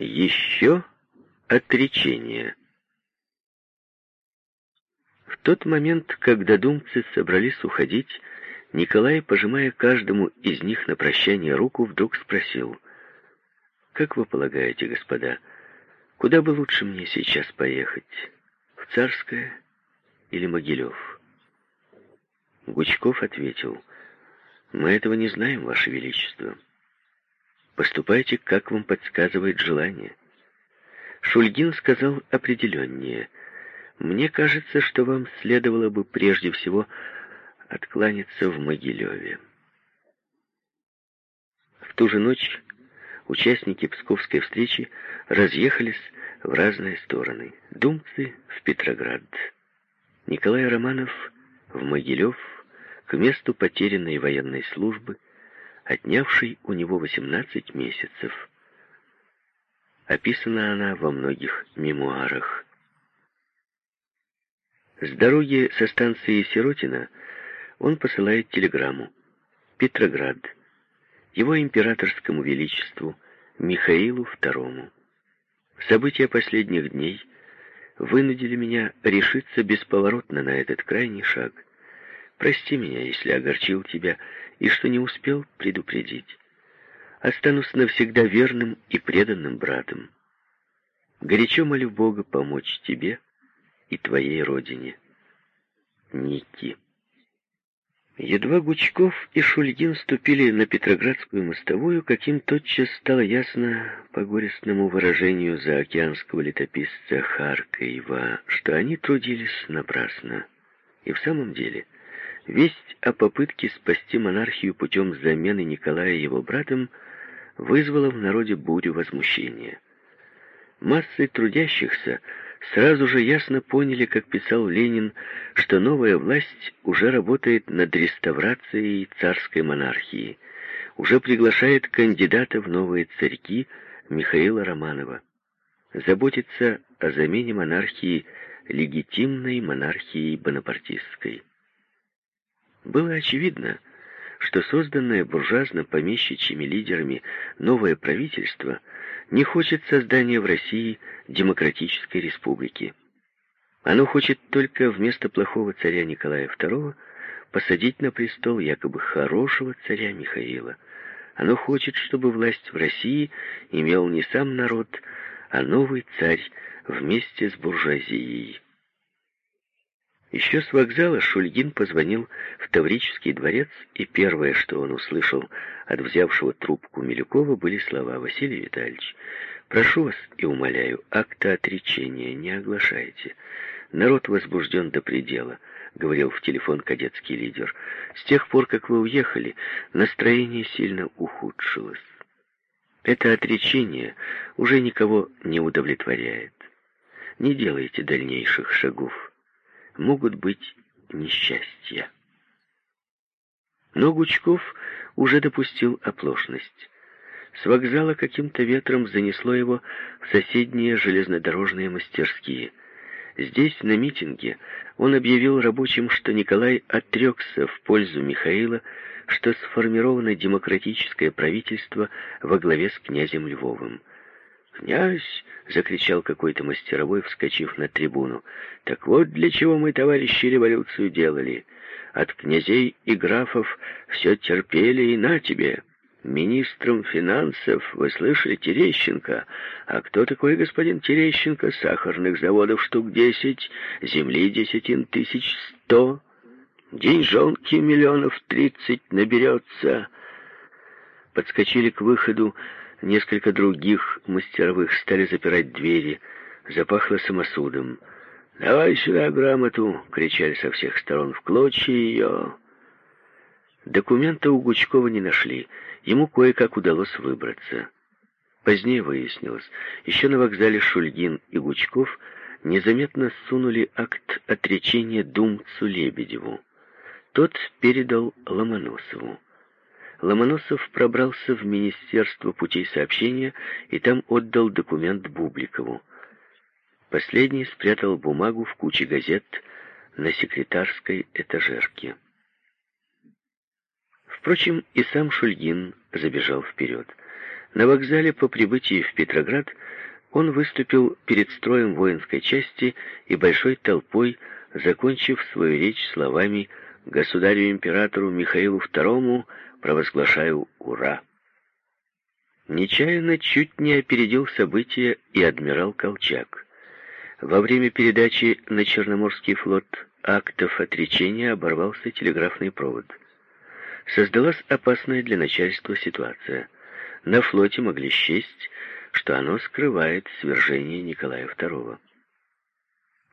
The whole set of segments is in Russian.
Еще отречение. В тот момент, когда думцы собрались уходить, Николай, пожимая каждому из них на прощание руку, вдруг спросил, «Как вы полагаете, господа, куда бы лучше мне сейчас поехать? В Царское или Могилев?» Гучков ответил, «Мы этого не знаем, Ваше Величество. Поступайте, как вам подсказывает желание». Шульгин сказал определеннее, «Мне кажется, что вам следовало бы прежде всего откланяться в Могилеве». В ту же ночь участники Псковской встречи разъехались в разные стороны. Думцы в Петроград, Николай Романов в Могилев, к месту потерянной военной службы, отнявшей у него 18 месяцев. Описана она во многих мемуарах. С дороги со станции Сиротина он посылает телеграмму. Петроград. Его императорскому величеству Михаилу II. События последних дней вынудили меня решиться бесповоротно на этот крайний шаг — Прости меня, если огорчил тебя и что не успел предупредить. Останусь навсегда верным и преданным братом. Горячо молю Бога помочь тебе и твоей родине. Ники. Едва Гучков и Шульгин ступили на Петроградскую мостовую, каким тотчас стало ясно по горестному выражению заокеанского летописца Харкаева, что они трудились напрасно. И в самом деле... Весть о попытке спасти монархию путем замены Николая его братом вызвала в народе бурю возмущения. Массы трудящихся сразу же ясно поняли, как писал Ленин, что новая власть уже работает над реставрацией царской монархии, уже приглашает кандидата в новые царьки Михаила Романова, заботится о замене монархии легитимной монархией бонапартистской. Было очевидно, что созданное буржуазно-помещичьими лидерами новое правительство не хочет создания в России демократической республики. Оно хочет только вместо плохого царя Николая II посадить на престол якобы хорошего царя Михаила. Оно хочет, чтобы власть в России имел не сам народ, а новый царь вместе с буржуазией. Еще с вокзала Шульгин позвонил в Таврический дворец, и первое, что он услышал от взявшего трубку Милюкова, были слова «Василий Витальевич, прошу вас и умоляю, акта отречения не оглашайте. Народ возбужден до предела», — говорил в телефон кадетский лидер. «С тех пор, как вы уехали, настроение сильно ухудшилось. Это отречение уже никого не удовлетворяет. Не делайте дальнейших шагов» могут быть несчастья. Но Гучков уже допустил оплошность. С вокзала каким-то ветром занесло его в соседние железнодорожные мастерские. Здесь, на митинге, он объявил рабочим, что Николай отрекся в пользу Михаила, что сформировано демократическое правительство во главе с князем Львовым. «Князь!» — закричал какой-то мастеровой, вскочив на трибуну. «Так вот для чего мы, товарищи, революцию делали. От князей и графов все терпели и на тебе. Министром финансов, вы слышали, Терещенко. А кто такой господин Терещенко? Сахарных заводов штук десять, земли десятин тысяч сто, деньжонки миллионов тридцать наберется». Подскочили к выходу, Несколько других мастеровых стали запирать двери. Запахло самосудом. «Давай сюда грамоту!» — кричали со всех сторон. «В клочья ее!» Документа у Гучкова не нашли. Ему кое-как удалось выбраться. Позднее выяснилось, еще на вокзале Шульгин и Гучков незаметно сунули акт отречения думцу Лебедеву. Тот передал Ломоносову. Ломоносов пробрался в Министерство путей сообщения и там отдал документ Бубликову. Последний спрятал бумагу в куче газет на секретарской этажерке. Впрочем, и сам Шульгин забежал вперед. На вокзале по прибытии в Петроград он выступил перед строем воинской части и большой толпой, закончив свою речь словами «Государю-императору Михаилу II провозглашаю «Ура!». Нечаянно чуть не опередил события и адмирал Колчак. Во время передачи на Черноморский флот актов отречения оборвался телеграфный провод. Создалась опасная для начальства ситуация. На флоте могли счесть, что оно скрывает свержение Николая II.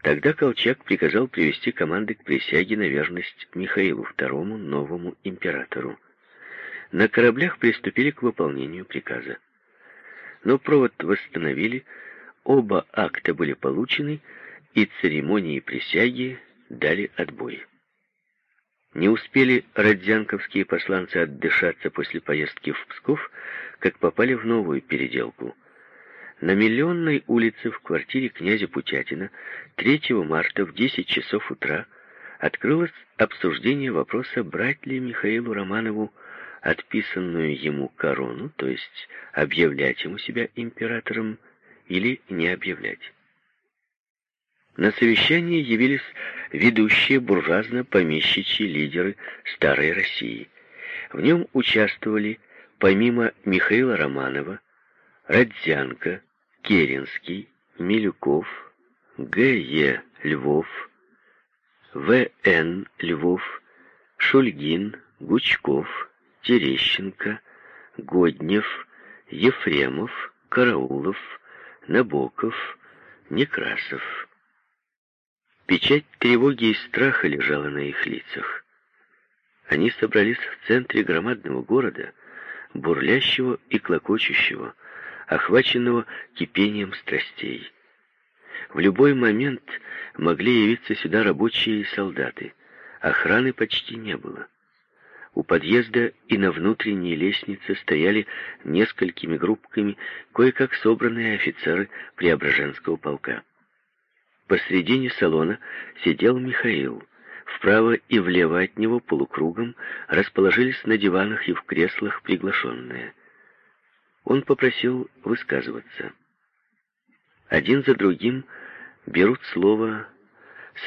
Тогда Колчак приказал привести команды к присяге на верность Михаилу II, новому императору на кораблях приступили к выполнению приказа. Но провод восстановили, оба акта были получены, и церемонии присяги дали отбой. Не успели родзянковские посланцы отдышаться после поездки в Псков, как попали в новую переделку. На Миллионной улице в квартире князя Путятина 3 марта в 10 часов утра открылось обсуждение вопроса, брать ли Михаилу Романову отписанную ему корону, то есть объявлять ему себя императором или не объявлять. На совещании явились ведущие буржуазно-помещичьи лидеры Старой России. В нем участвовали, помимо Михаила Романова, Родзянко, Керенский, Милюков, Г.Е. Львов, В.Н. Львов, Шульгин, Гучков, Терещенко, Годнев, Ефремов, Караулов, Набоков, Некрасов. Печать тревоги и страха лежала на их лицах. Они собрались в центре громадного города, бурлящего и клокочущего, охваченного кипением страстей. В любой момент могли явиться сюда рабочие и солдаты. Охраны почти не было. У подъезда и на внутренней лестнице стояли несколькими группками кое-как собранные офицеры Преображенского полка. Посредине салона сидел Михаил. Вправо и влево от него полукругом расположились на диванах и в креслах приглашенные. Он попросил высказываться. Один за другим берут слово,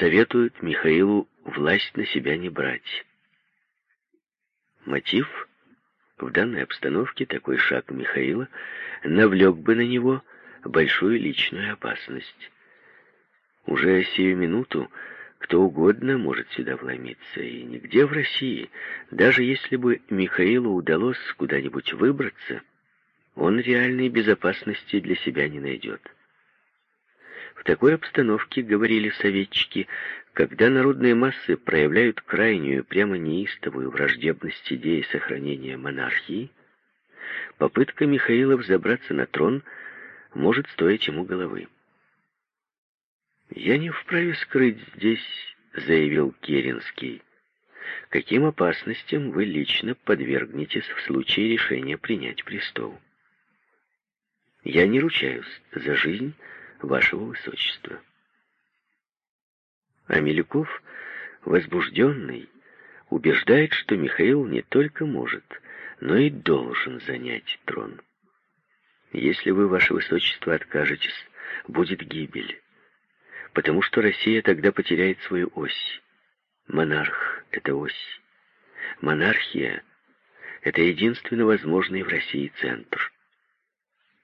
советуют Михаилу власть на себя не брать. Мотив? В данной обстановке такой шаг Михаила навлек бы на него большую личную опасность. Уже сию минуту кто угодно может сюда вломиться, и нигде в России, даже если бы Михаилу удалось куда-нибудь выбраться, он реальной безопасности для себя не найдет. В такой обстановке, говорили советчики, когда народные массы проявляют крайнюю, прямо неистовую враждебность идеи сохранения монархии, попытка Михаила взобраться на трон может стоить ему головы. «Я не вправе скрыть здесь», — заявил Керенский, — «каким опасностям вы лично подвергнетесь в случае решения принять престол. Я не ручаюсь за жизнь вашего высочества». А Милюков, возбужденный, убеждает, что Михаил не только может, но и должен занять трон. Если вы, ваше высочество, откажетесь, будет гибель, потому что Россия тогда потеряет свою ось. Монарх — это ось. Монархия — это единственно возможный в России центр.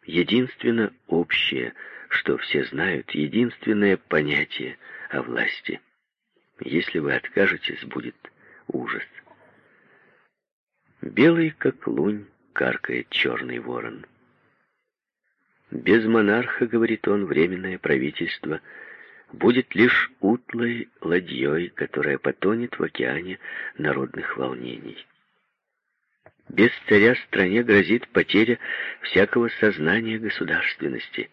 Единственно общее, что все знают, единственное понятие — о власти. Если вы откажетесь, будет ужас. Белый, как лунь, каркает черный ворон. Без монарха, говорит он, временное правительство будет лишь утлой ладьей, которая потонет в океане народных волнений. Без царя стране грозит потеря всякого сознания государственности.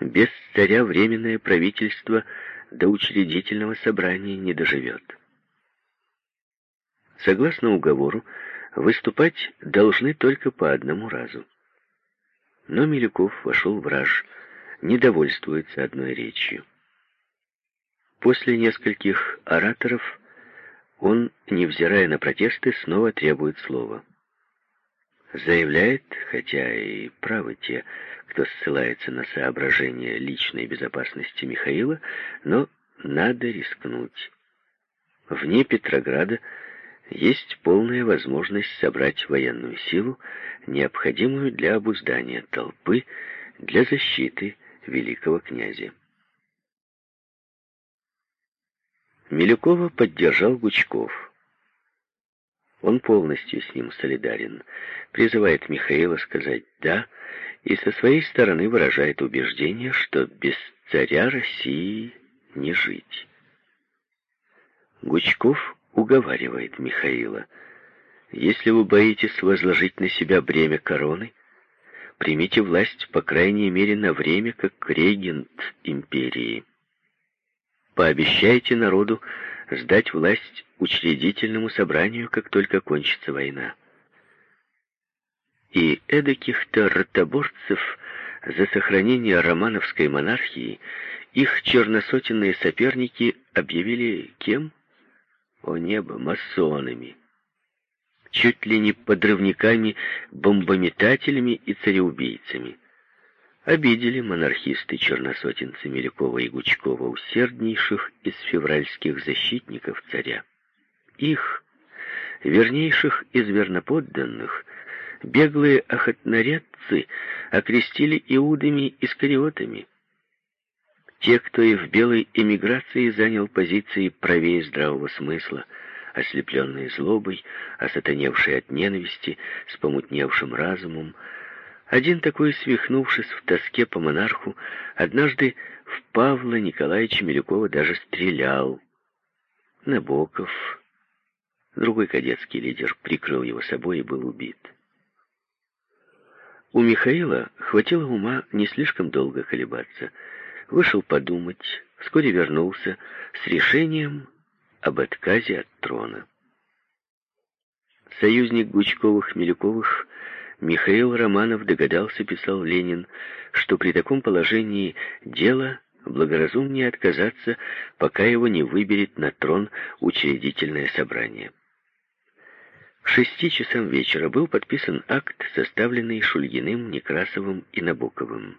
Без царя временное правительство до учредительного собрания не доживет. Согласно уговору, выступать должны только по одному разу. Но Милюков вошел в раж, недовольствуется одной речью. После нескольких ораторов он, невзирая на протесты, снова требует слова. заявляет, хотя и правы те, кто ссылается на соображения личной безопасности Михаила, но надо рискнуть. Вне Петрограда есть полная возможность собрать военную силу, необходимую для обуздания толпы, для защиты великого князя. Милюкова поддержал Гучков. Он полностью с ним солидарен, призывает Михаила сказать «да» и со своей стороны выражает убеждение, что без царя России не жить. Гучков уговаривает Михаила. «Если вы боитесь возложить на себя бремя короны, примите власть, по крайней мере, на время, как регент империи. Пообещайте народу сдать власть учредительному собранию, как только кончится война. И эдаких-то ротоборцев за сохранение романовской монархии их черносотенные соперники объявили кем? О небо, масонами. Чуть ли не подрывниками, бомбометателями и цареубийцами. Обидели монархисты-черносотенцы Мелякова и Гучкова, усерднейших из февральских защитников царя. Их, вернейших из верноподданных, беглые охотнорядцы окрестили иудами-искариотами. Те, кто и в белой эмиграции занял позиции правее здравого смысла, ослепленные злобой, осатаневшие от ненависти, с помутневшим разумом, один такой, свихнувшись в тоске по монарху, однажды в Павла Николаевича Милюкова даже стрелял. Набоков, другой кадетский лидер, прикрыл его собой и был убит. У Михаила хватило ума не слишком долго колебаться — вышел подумать, вскоре вернулся с решением об отказе от трона. Союзник Гучковых-Милюковых Михаил Романов догадался, писал Ленин, что при таком положении дела благоразумнее отказаться, пока его не выберет на трон учредительное собрание. Шести часам вечера был подписан акт, составленный Шульгиным, Некрасовым и Набоковым.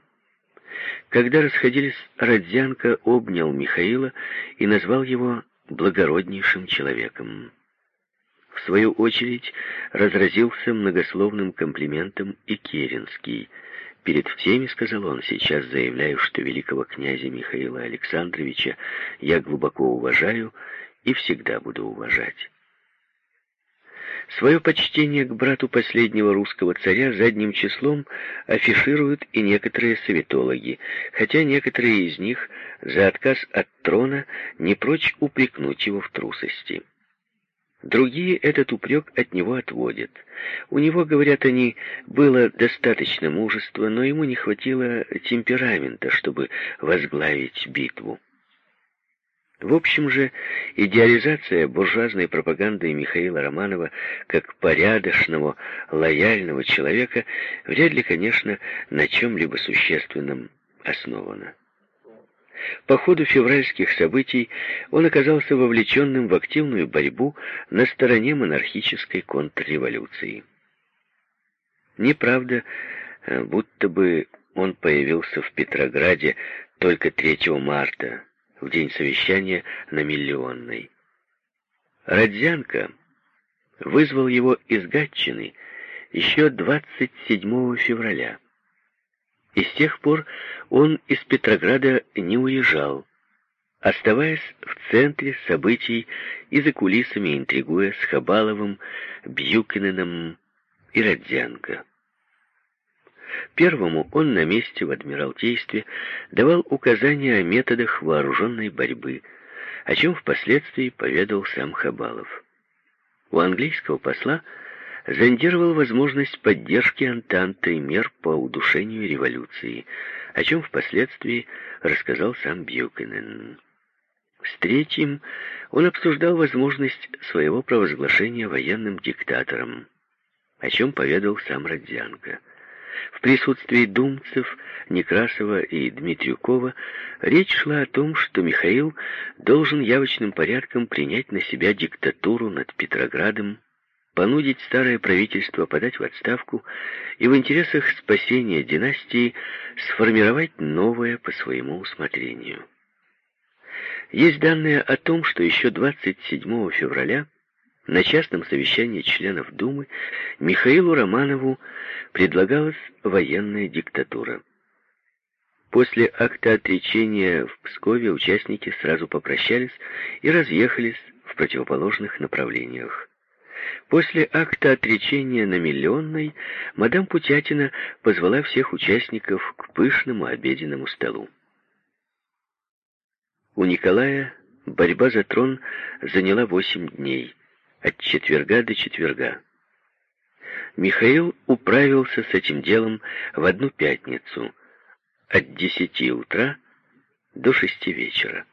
Когда расходились, Родзянко обнял Михаила и назвал его благороднейшим человеком. В свою очередь разразился многословным комплиментом и Керенский. «Перед всеми, — сказал он, — сейчас заявляю, что великого князя Михаила Александровича я глубоко уважаю и всегда буду уважать». Свое почтение к брату последнего русского царя задним числом афишируют и некоторые советологи, хотя некоторые из них за отказ от трона не прочь упрекнуть его в трусости. Другие этот упрек от него отводят. У него, говорят они, было достаточно мужества, но ему не хватило темперамента, чтобы возглавить битву. В общем же, идеализация буржуазной пропаганды Михаила Романова как порядочного, лояльного человека вряд ли, конечно, на чем-либо существенном основана. По ходу февральских событий он оказался вовлеченным в активную борьбу на стороне монархической контрреволюции. Неправда, э, будто бы он появился в Петрограде только 3 марта, в день совещания на Миллионной. Родзянко вызвал его из Гатчины еще 27 февраля. И с тех пор он из Петрограда не уезжал, оставаясь в центре событий и за кулисами интригуя с Хабаловым, Бьюкиненом и Родзянко. Первому он на месте в Адмиралтействе давал указания о методах вооруженной борьбы, о чем впоследствии поведал сам Хабалов. У английского посла зондировал возможность поддержки Антанты и мер по удушению революции, о чем впоследствии рассказал сам Бьюкенен. С третьим он обсуждал возможность своего провозглашения военным диктатором, о чем поведал сам Родзянко. В присутствии думцев, Некрасова и Дмитрюкова речь шла о том, что Михаил должен явочным порядком принять на себя диктатуру над Петроградом понудить старое правительство подать в отставку и в интересах спасения династии сформировать новое по своему усмотрению. Есть данные о том, что еще 27 февраля на частном совещании членов Думы Михаилу Романову предлагалась военная диктатура. После акта отречения в Пскове участники сразу попрощались и разъехались в противоположных направлениях. После акта отречения на Миллионной мадам Путятина позвала всех участников к пышному обеденному столу. У Николая борьба за трон заняла восемь дней, от четверга до четверга. Михаил управился с этим делом в одну пятницу, от десяти утра до шести вечера.